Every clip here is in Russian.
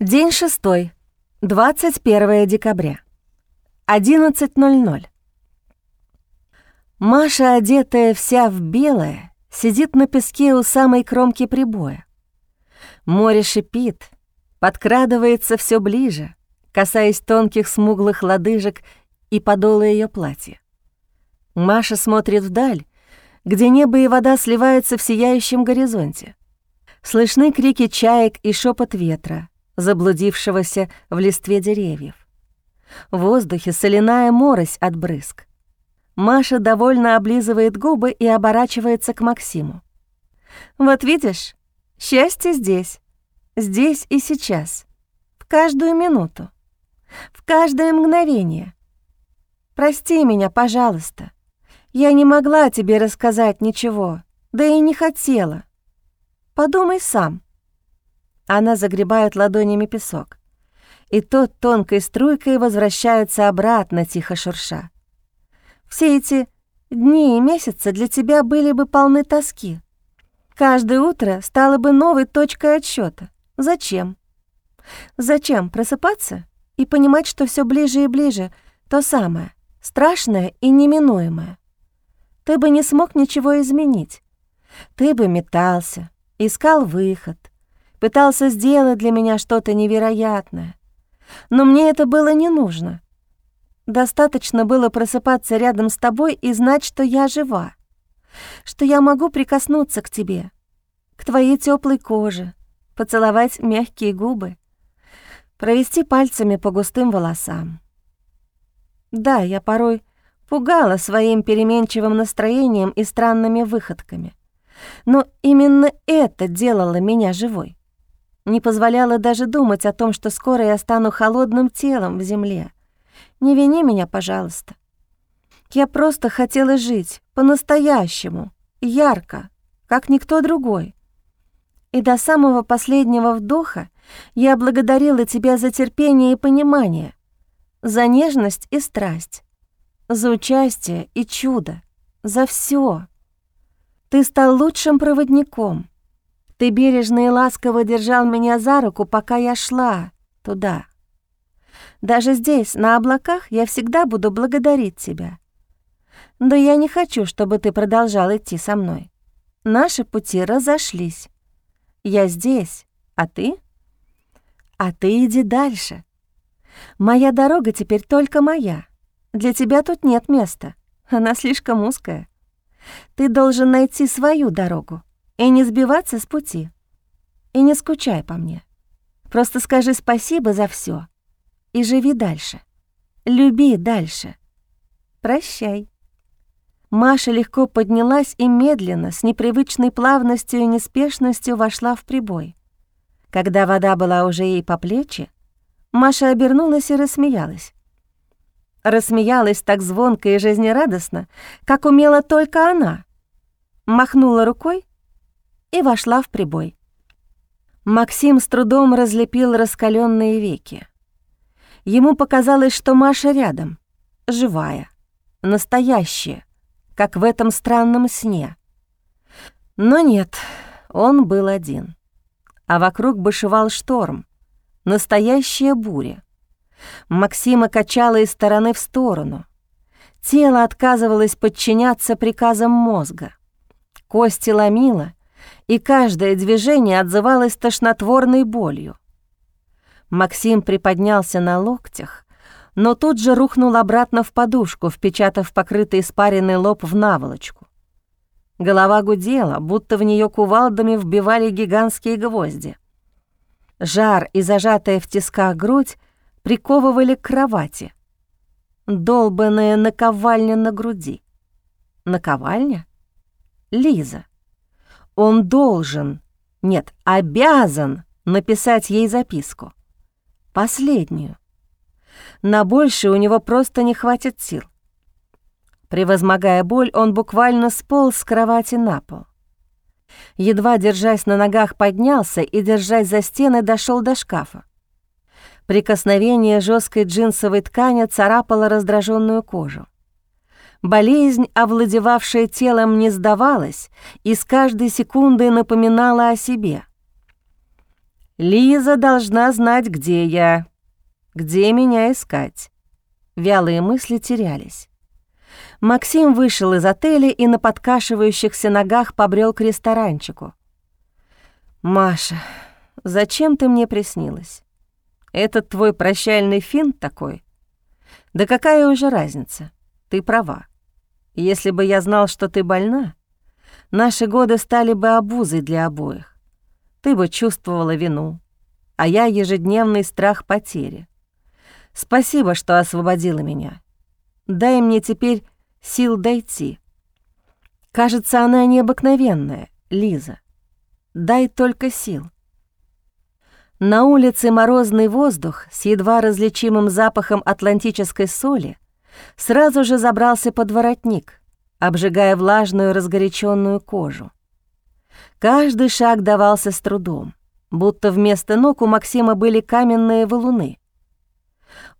День шестой, 21 декабря, 11.00. Маша, одетая вся в белое, сидит на песке у самой кромки прибоя. Море шипит, подкрадывается все ближе, касаясь тонких смуглых лодыжек и подола ее платья. Маша смотрит вдаль, где небо и вода сливаются в сияющем горизонте. Слышны крики чаек и шепот ветра, заблудившегося в листве деревьев. В воздухе соляная морось от брызг. Маша довольно облизывает губы и оборачивается к Максиму. «Вот видишь, счастье здесь, здесь и сейчас, в каждую минуту, в каждое мгновение. Прости меня, пожалуйста. Я не могла тебе рассказать ничего, да и не хотела. Подумай сам». Она загребает ладонями песок. И тот тонкой струйкой возвращается обратно, тихо шурша. Все эти дни и месяцы для тебя были бы полны тоски. Каждое утро стало бы новой точкой отсчета. Зачем? Зачем просыпаться и понимать, что все ближе и ближе то самое, страшное и неминуемое? Ты бы не смог ничего изменить. Ты бы метался, искал выход, пытался сделать для меня что-то невероятное. Но мне это было не нужно. Достаточно было просыпаться рядом с тобой и знать, что я жива, что я могу прикоснуться к тебе, к твоей теплой коже, поцеловать мягкие губы, провести пальцами по густым волосам. Да, я порой пугала своим переменчивым настроением и странными выходками. Но именно это делало меня живой не позволяла даже думать о том, что скоро я стану холодным телом в земле. Не вини меня, пожалуйста. Я просто хотела жить по-настоящему, ярко, как никто другой. И до самого последнего вдоха я благодарила тебя за терпение и понимание, за нежность и страсть, за участие и чудо, за все. Ты стал лучшим проводником — ты бережно и ласково держал меня за руку, пока я шла туда. Даже здесь, на облаках, я всегда буду благодарить тебя. Да я не хочу, чтобы ты продолжал идти со мной. Наши пути разошлись. Я здесь, а ты? А ты иди дальше. Моя дорога теперь только моя. Для тебя тут нет места. Она слишком узкая. Ты должен найти свою дорогу и не сбиваться с пути. И не скучай по мне. Просто скажи спасибо за все и живи дальше. Люби дальше. Прощай. Маша легко поднялась и медленно, с непривычной плавностью и неспешностью вошла в прибой. Когда вода была уже ей по плечи, Маша обернулась и рассмеялась. Рассмеялась так звонко и жизнерадостно, как умела только она. Махнула рукой и вошла в прибой. Максим с трудом разлепил раскаленные веки. Ему показалось, что Маша рядом, живая, настоящая, как в этом странном сне. Но нет, он был один. А вокруг бушевал шторм, настоящая буря. Максима качала из стороны в сторону. Тело отказывалось подчиняться приказам мозга. Кости ломило, и каждое движение отзывалось тошнотворной болью. Максим приподнялся на локтях, но тут же рухнул обратно в подушку, впечатав покрытый испаренный лоб в наволочку. Голова гудела, будто в нее кувалдами вбивали гигантские гвозди. Жар и зажатая в тисках грудь приковывали к кровати. Долбанная наковальня на груди. Наковальня? Лиза. Он должен, нет, обязан написать ей записку. Последнюю. На больше у него просто не хватит сил. Превозмогая боль, он буквально сполз с кровати на пол. Едва держась на ногах, поднялся и, держась за стены, дошел до шкафа. Прикосновение жесткой джинсовой ткани царапало раздраженную кожу. Болезнь, овладевавшая телом, не сдавалась и с каждой секундой напоминала о себе. Лиза должна знать, где я, где меня искать. Вялые мысли терялись. Максим вышел из отеля и на подкашивающихся ногах побрел к ресторанчику. «Маша, зачем ты мне приснилась? Этот твой прощальный финт такой? Да какая уже разница? Ты права. Если бы я знал, что ты больна, наши годы стали бы обузой для обоих. Ты бы чувствовала вину, а я ежедневный страх потери. Спасибо, что освободила меня. Дай мне теперь сил дойти. Кажется, она необыкновенная, Лиза. Дай только сил. На улице морозный воздух с едва различимым запахом атлантической соли сразу же забрался под воротник, обжигая влажную разгоряченную кожу. Каждый шаг давался с трудом, будто вместо ног у Максима были каменные валуны.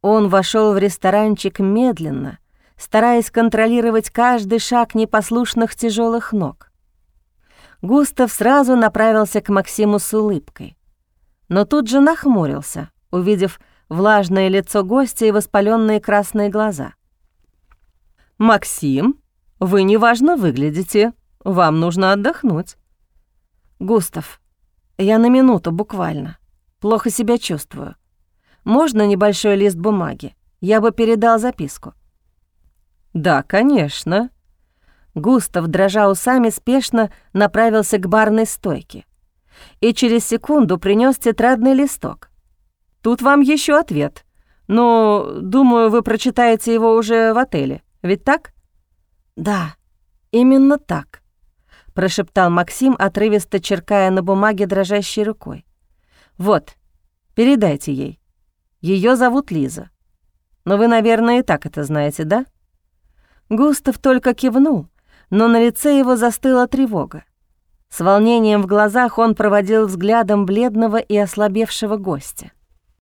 Он вошел в ресторанчик медленно, стараясь контролировать каждый шаг непослушных тяжелых ног. Густав сразу направился к Максиму с улыбкой, но тут же нахмурился, увидев влажное лицо гостя и воспаленные красные глаза. «Максим, вы неважно выглядите, вам нужно отдохнуть». «Густав, я на минуту буквально. Плохо себя чувствую. Можно небольшой лист бумаги? Я бы передал записку». «Да, конечно». Густав, дрожа усами, спешно направился к барной стойке и через секунду принес тетрадный листок. «Тут вам еще ответ. Но, думаю, вы прочитаете его уже в отеле. Ведь так?» «Да, именно так», — прошептал Максим, отрывисто черкая на бумаге дрожащей рукой. «Вот, передайте ей. Ее зовут Лиза. Но вы, наверное, и так это знаете, да?» Густав только кивнул, но на лице его застыла тревога. С волнением в глазах он проводил взглядом бледного и ослабевшего гостя.